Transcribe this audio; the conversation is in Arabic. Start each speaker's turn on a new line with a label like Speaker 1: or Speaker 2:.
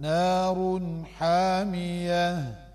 Speaker 1: نار حامية.